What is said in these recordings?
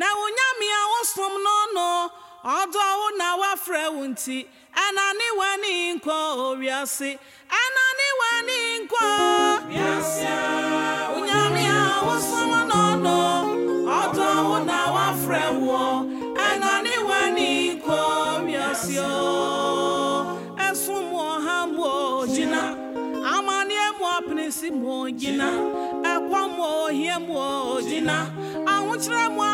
na wunyami awosum n'ọnụ ọdụ ọwụ na wafrewu nti ananiwa ninkwo oriasi ananiwa ninkwo oriasi wunyami awosum n'ọnụ ọdụ ọwụ na wafrewu ananiwa ninkwo oriasi ẹsùn mu ọha mu ọjìnà amaniemu apinisi e mu ọjìnà ẹkọ mu ọhìẹ mu ọjìnà. kyerɛ mu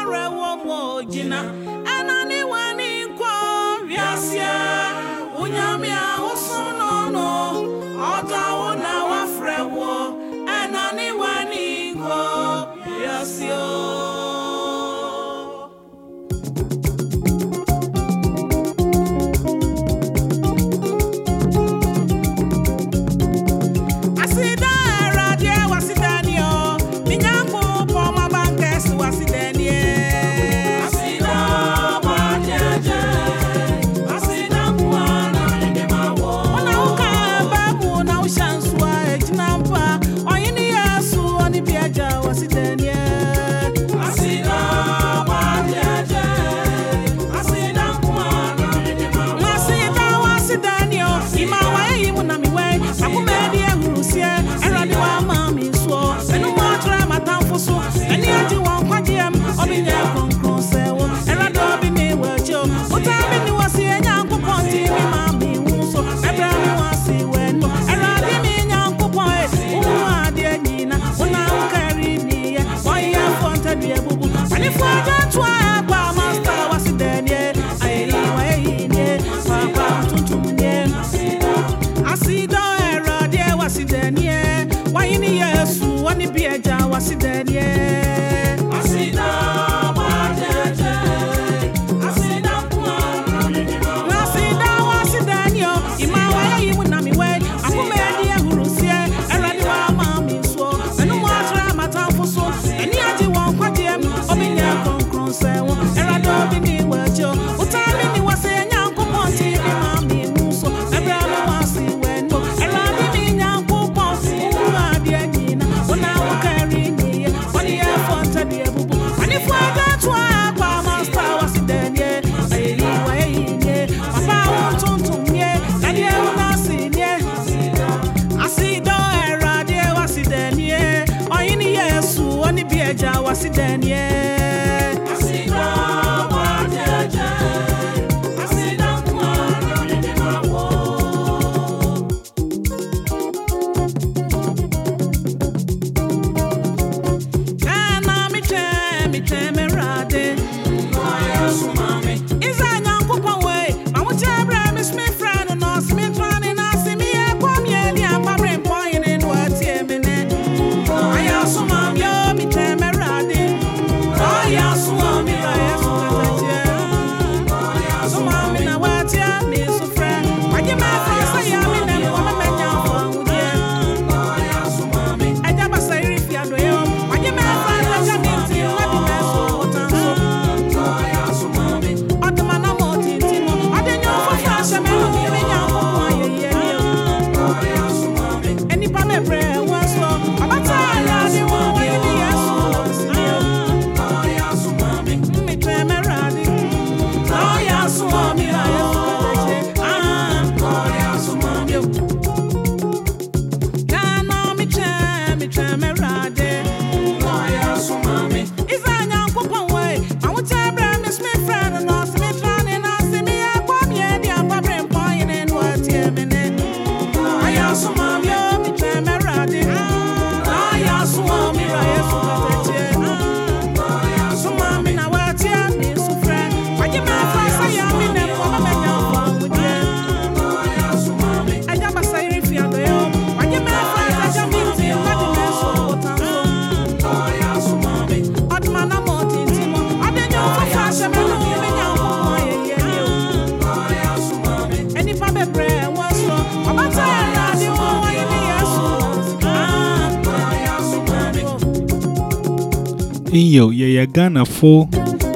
me yo, ye ya Ghana fo,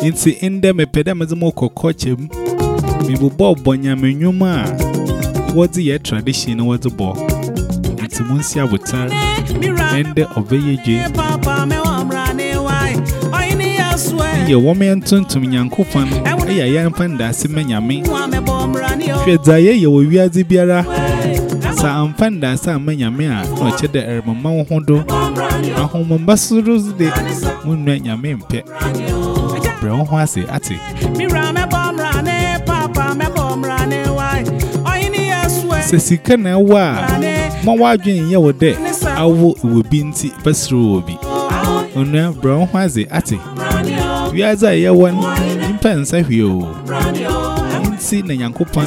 inti inde me pedamazimu kokoche, mi bubo bonya menyuma, wadi ye tradition wadi bo, inti munsi abutar, ende obeyeje, ye wome yantun tumi nyankufan, eya yanfan da asime nyami, fedza ye ye wiyazi biara, sa amfani da sa manya miya na ce da irmamman hudu a homon basu rozu da munan yame mfe brown hwase ati sisi kana wa ma wadwen yawo de awo iwobi nti basiro obi onua brown hwase ati wiaza yawon mpensa hwio nti na nyankopon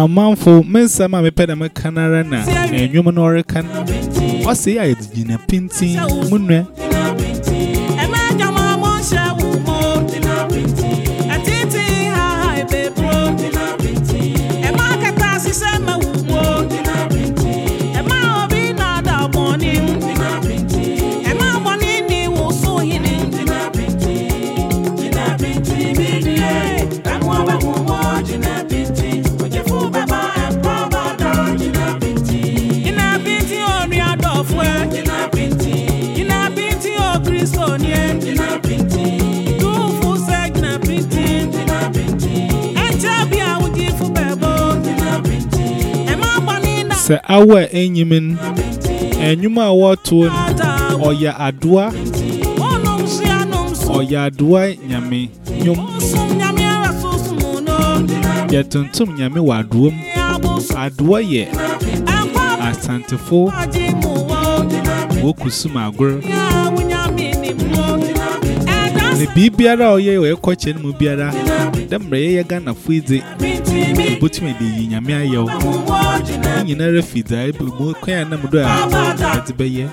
a man for Miss Sama Pedam Canarana, and human or a can. What's the idea in a painting? sɛ awa enyim no enyuma a wɔtoɔ no ɔyɛ adoa. Ɔyɛ adoa nyame. Nnwom. Yɛtontom nyame wɔ adoa mu. Adoa yɛ asantefo. Wɔkusum agorɔ yi nyame ayɛ wo. wɔ Ne gyina nyinara fi dza ɛbɛ mu kwan a nam do a ɛdze bɛyɛ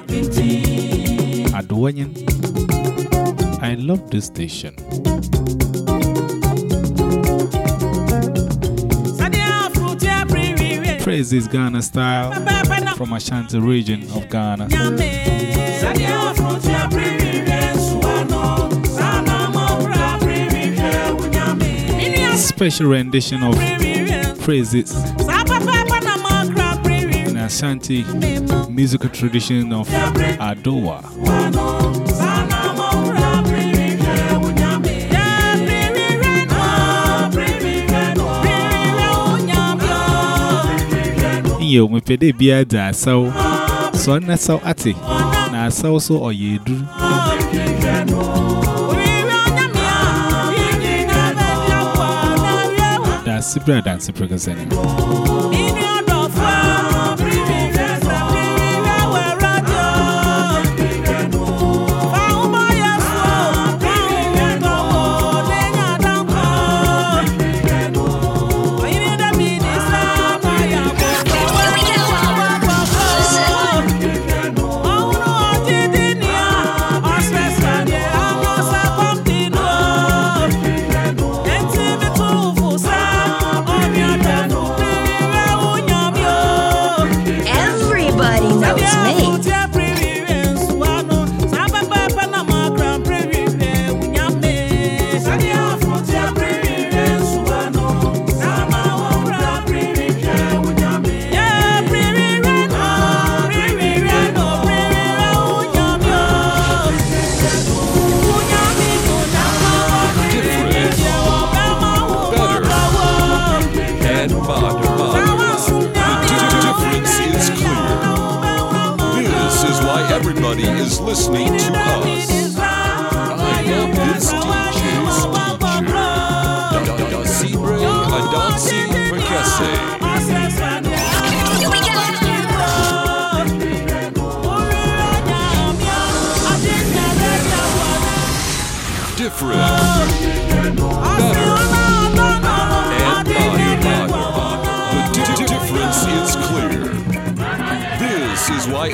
adoa nyen. I love this station. Aberɛwiwie. Praises Ghana style from Ashanti region of Ghana. Special rendition of praises in Ashanti musical tradition of Adoa. Iyo mepede bia dza asaw. So na saw ate. Na asaw so ɔyɛ Da sibra dan sibra kasani.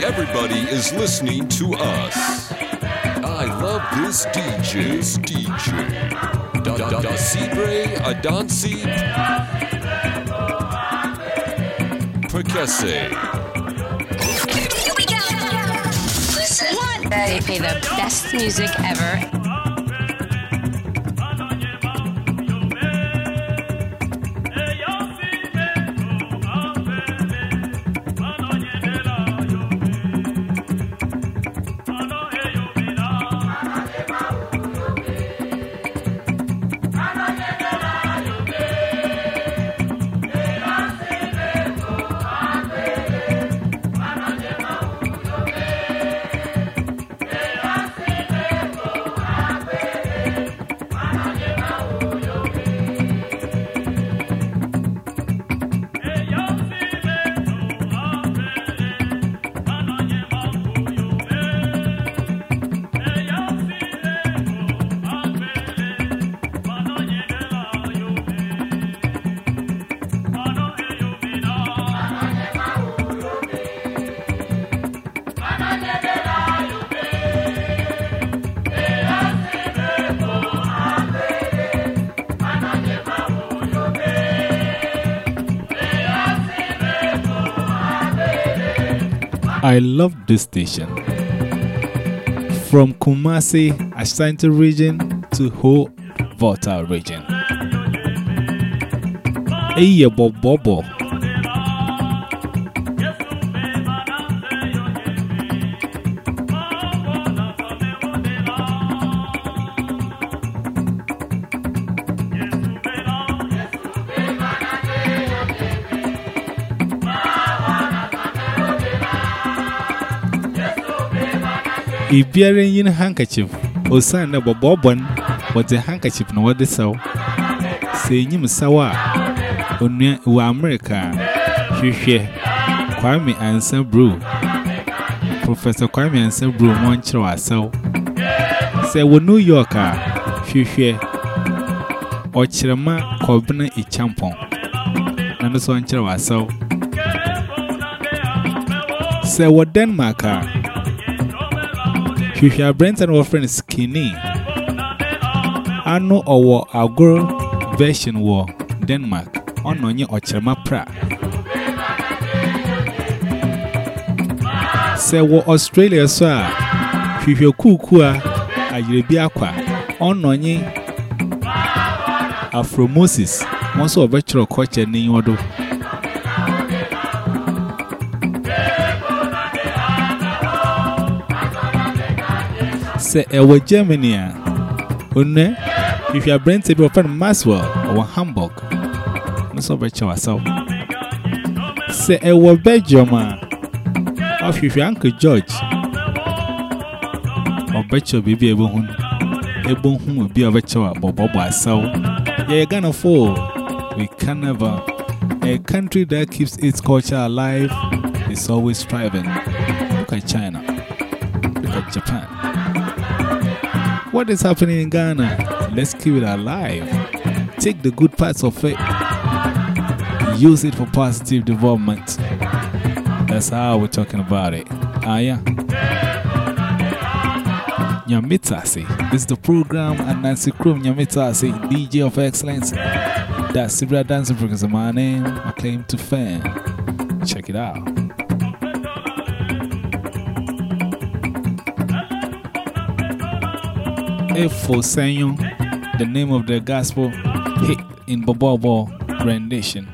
Everybody is listening to us. I love this DJ's DJ. Da da da Cibre Adansi Perkese. Listen, they play the best music ever. I love this station. From Kumasi, Ashanti region to Ho Volta region. If you are in a handkerchief, or sign up a bobbin, what the handkerchief No what so. Say, you must sour. On America, she share Kwame and Sam Brew. Professor Kwame and Sam Brew, one chrow or so. Say, we New Yorker, she share. Or Chirama Corbina e Champon. And so on chrow or so. Say, what Denmarker. If you are Brent and Wolfren Skinny, I know our girl version war Denmark, on Onye Ochema Pra. Say, war Australia, sir. If you cook, I will be aqua, on Onye Afromosis, once virtual culture, name do. Say, Ewa Germany. Une, if you are Brent, your friend Maxwell or Hamburg. No so you yourself. Say, Ewa Belgium. Of if your Uncle George. Or bet your baby able hun. Able whom will be a betcha, but Bob so. Yeah, gonna fall. We can never. A country that keeps its culture alive is always striving. Look at China. Look at Japan. What is happening in Ghana? Let's keep it alive. Take the good parts of it, use it for positive development. That's how we're talking about it. Ah, yeah. Nyamitasi. This is the program, Anansekrom Nyamitasi, DJ of Excellence. That's Sibra Dancing Because my name, my claim to fame. Check it out. Efo Senyo, the name of the gospel hit in Bobobo rendition.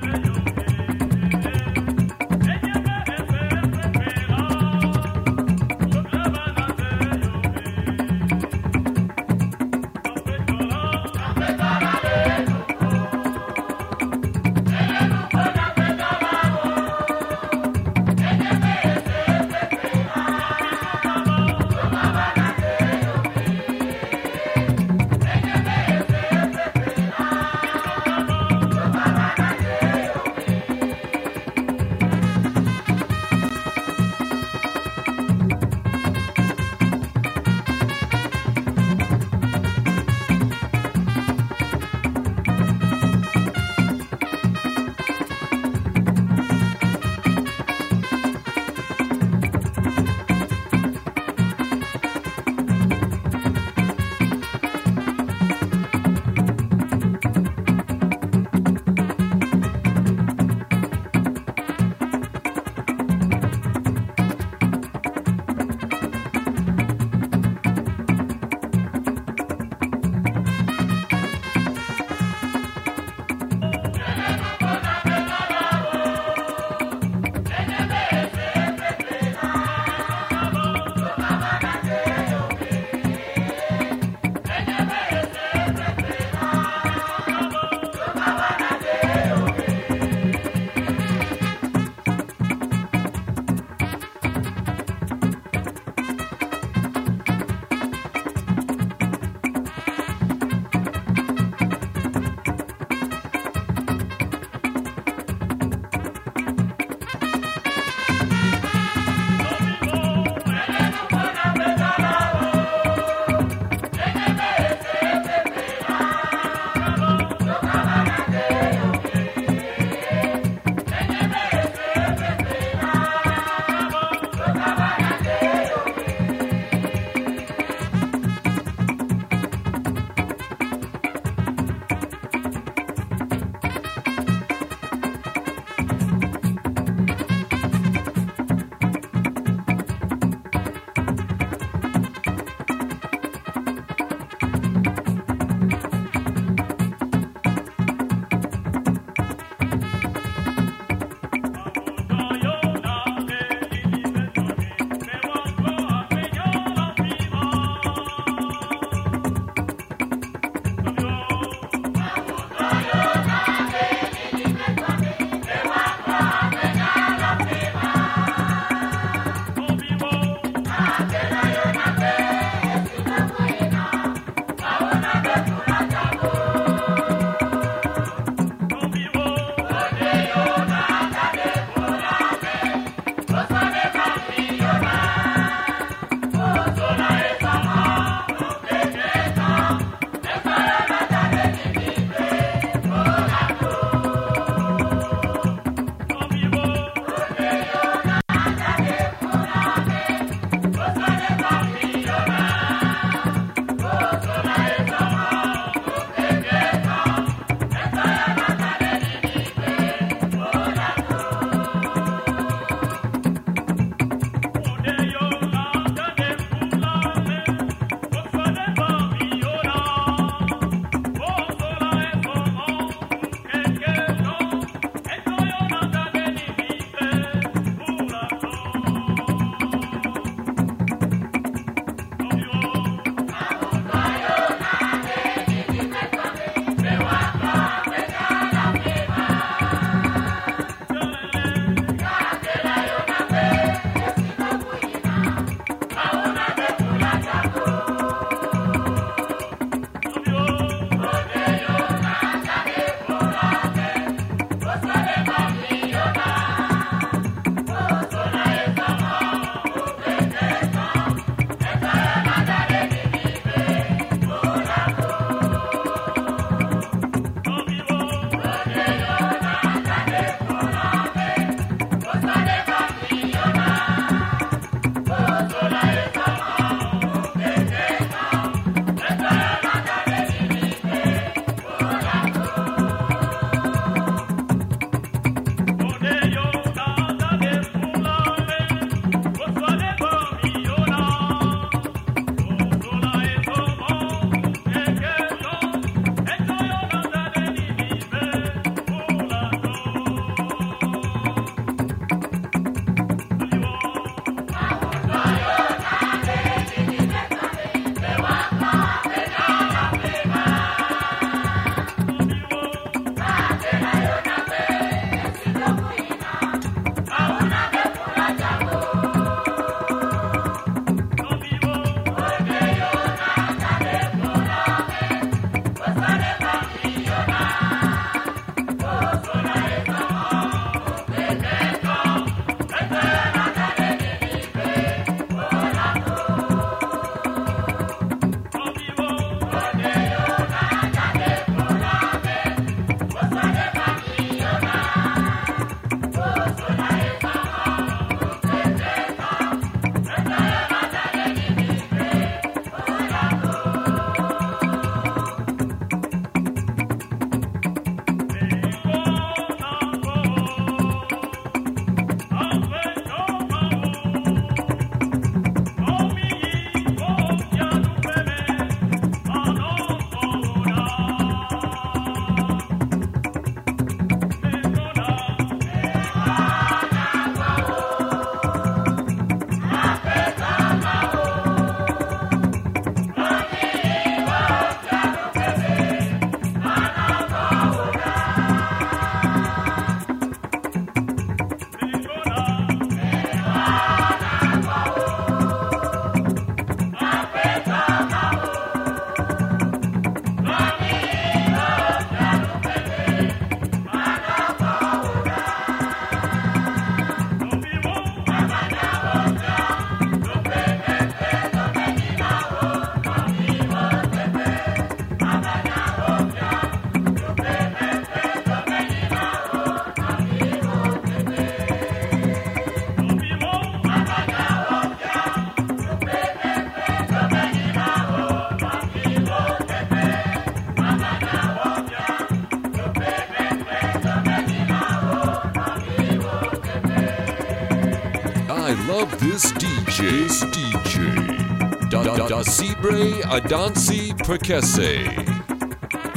Sibre Adansi Prekese.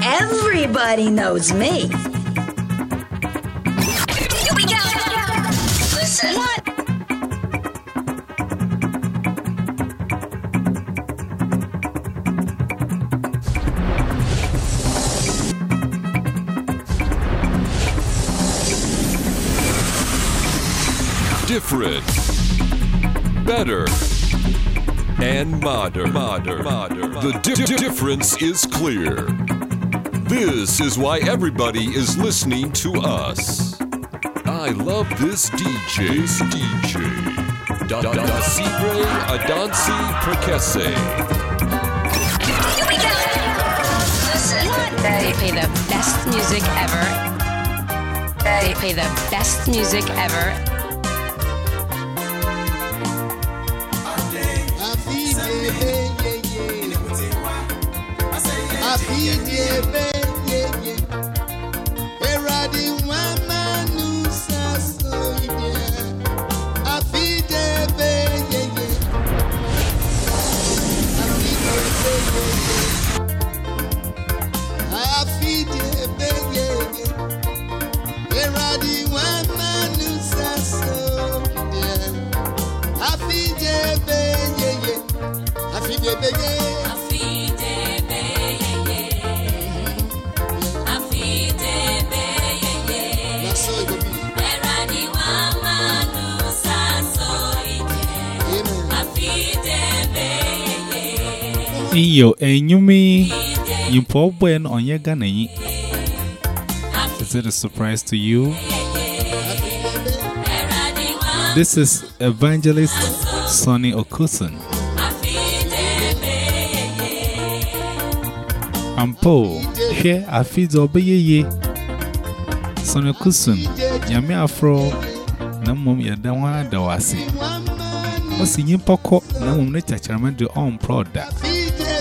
Everybody knows me. Here we go. Listen. What? Different. Better. And modern. Modern. Modern. The di- di- difference is clear. This is why everybody is listening to us. I love this DJ. This DJ. Da da da Sibre Adansi Prekese. Here we go. Listen. What? They play the best music ever. They play the best music ever. si nieve. Iyo, enyumi, yimpobwen on yegane. Is it a surprise to you? This is evangelist Sonny Okusun. Ampo, here I feed obeye. Sonny Okusun, Yami Afro, Namum Yadawa Dawasi. Was in Yipoko, Namum Nature, Chairman, the Own Product.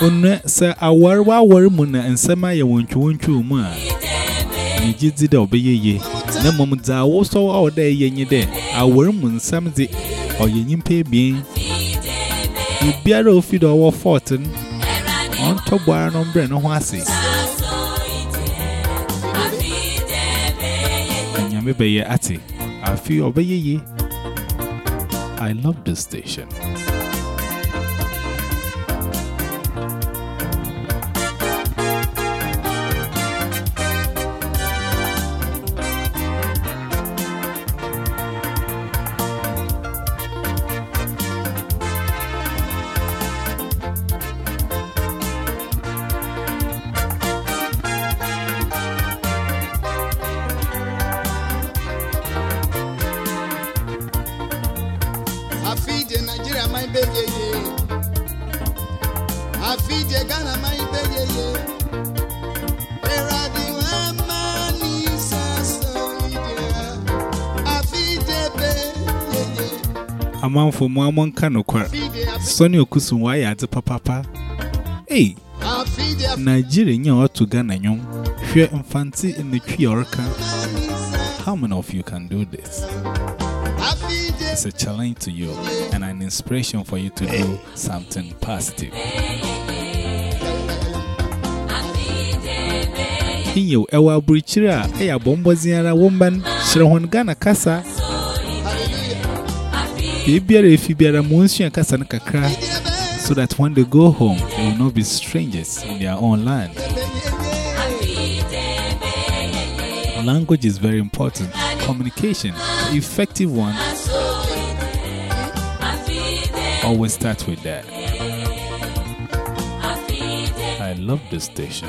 Unu sa awarwa awar mu na nsema ya wonchu wonchu mu a. Ni jidzi da obeyeye. Na mom za wo so a oda ye nyi de. Awar mu nsam de oye nyimpa bien. Obiara ofi do wo 14. On to gbara no mbre no ho ase. Nyame beye ate. Afi obeyeye. I love this station. Mu amon ka nokwar. Afide afide Sonny Okosun wa ya ade papapa. Hey, Nigeria nya otu Ghana nyom. Hwe mfanti in twi orka. mani. How many of you can do this? It's a challenge to you and an inspiration for you to do something positive. Inyo ewa aburichiri a ziara womban shirahon Ghana kasa. Bibiara efi biara mu nsua kasa no kakra so that when they go home they will not be strangers in their own land. Language is very important. Communication, effective one, always start with that. I love this station.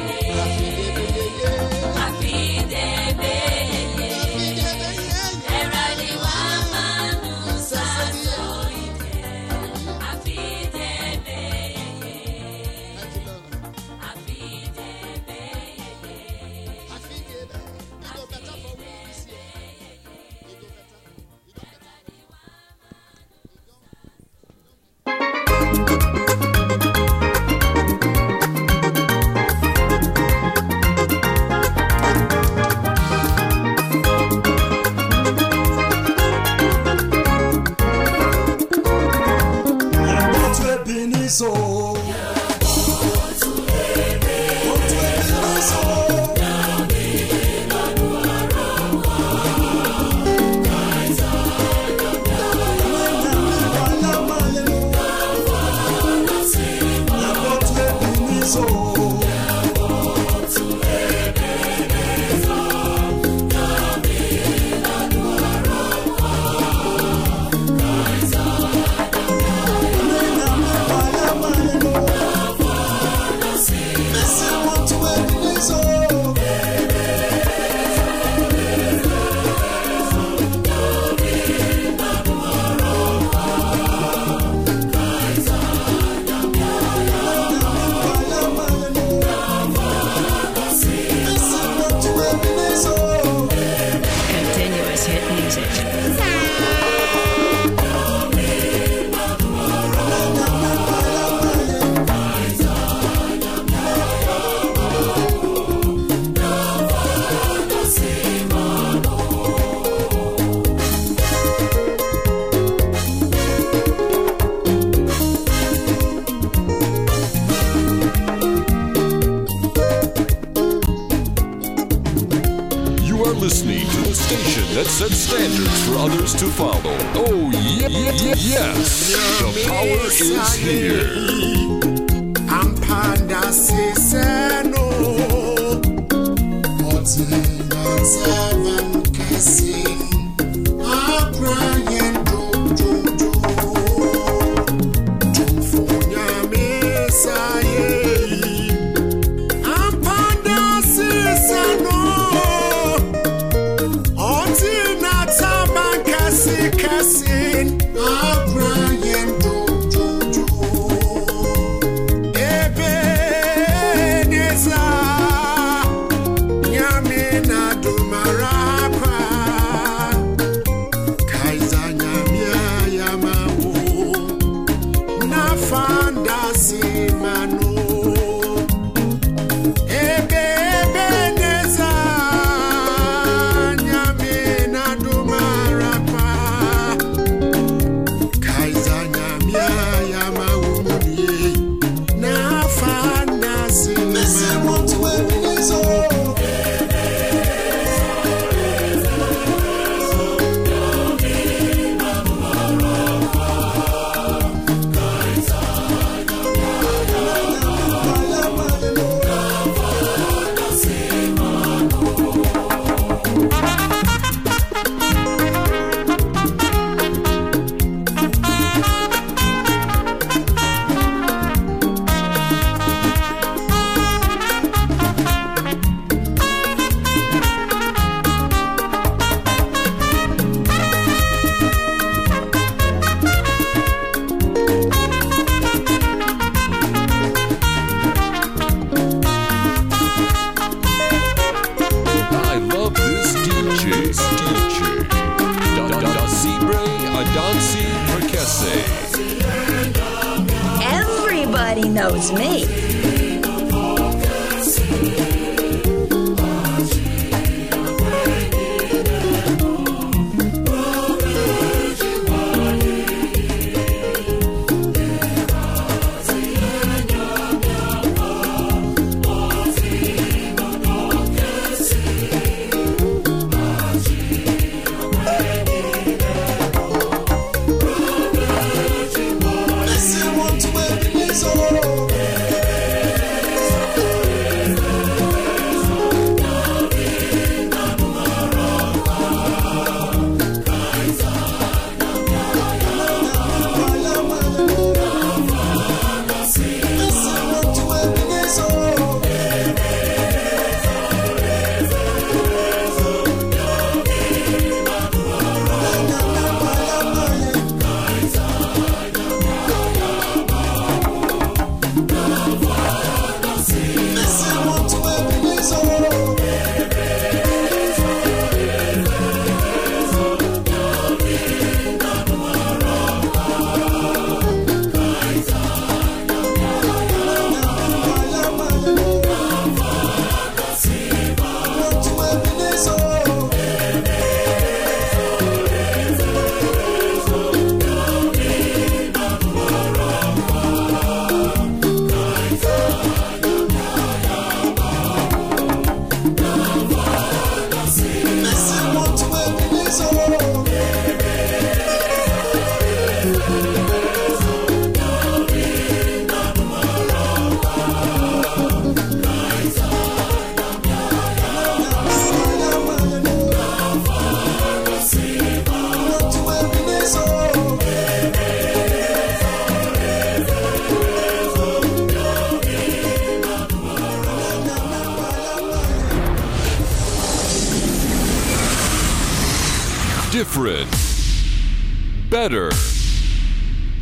Better.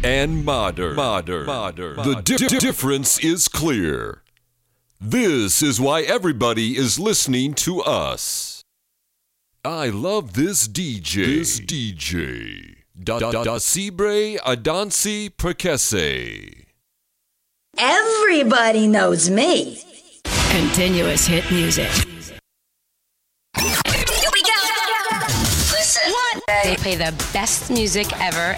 And modern. Modern. Modern. The di- di- difference is clear. This is why everybody is listening to us. I love this DJ. This DJ. Da da da Sibre Adansi Perkese. Everybody knows me. Continuous hit music. They play the best music ever